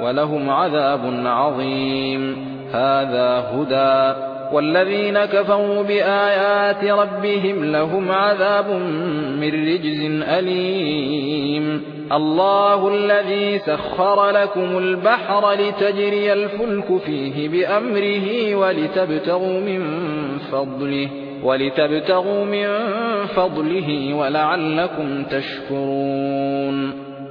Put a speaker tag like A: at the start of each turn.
A: ولهم عذاب عظيم. هذا هدى. والذين كفروا بآيات ربهم لهم عذاب من رجز أليم. الله الذي سخر لكم البحر لتجري الفلك فيه بأمره ولتبتغوا من فضله ولتبتغوا من فضله ولعلكم تشكرون.